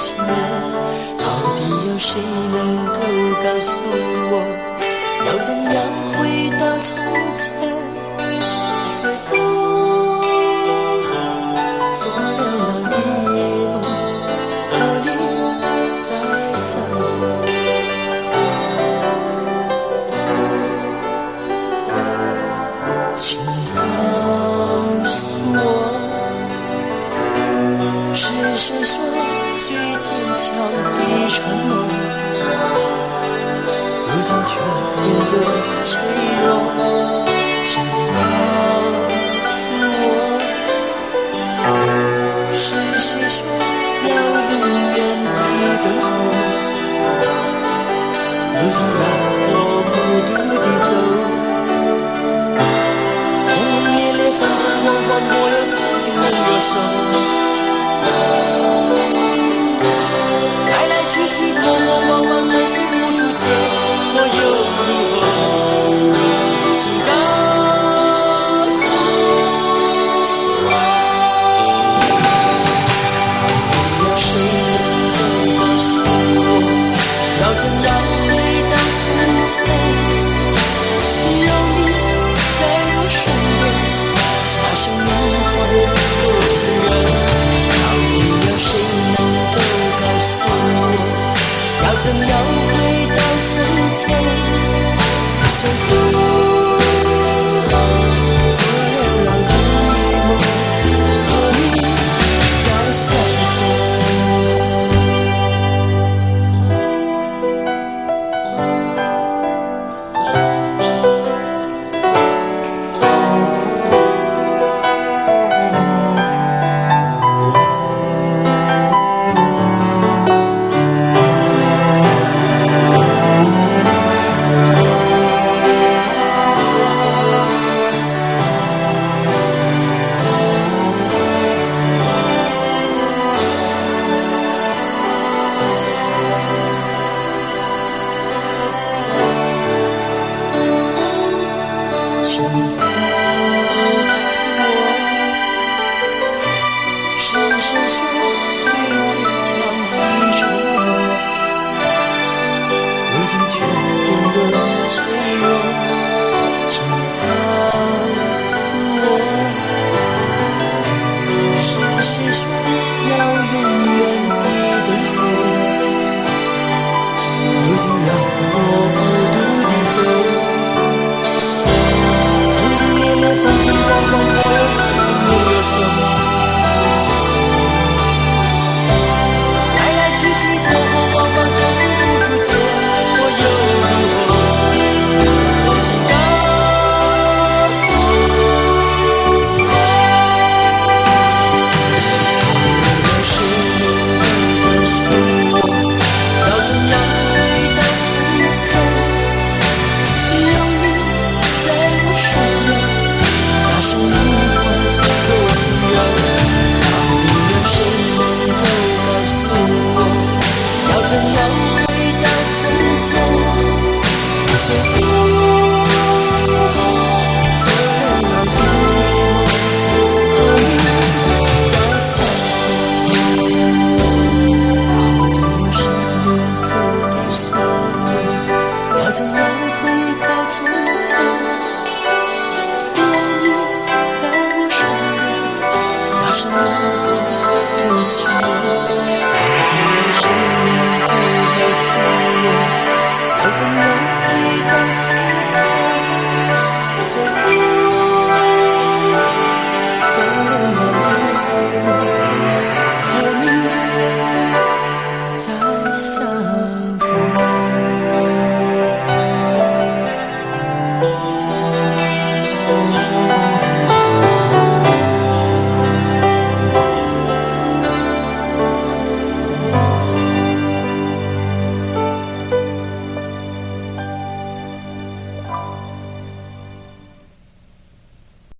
情缘，到底有谁能够告诉我，要怎样回到从前？随风做流浪的夜梦，和你再相逢。请你告诉我，是谁说最坚强的承诺，如今却变得脆弱？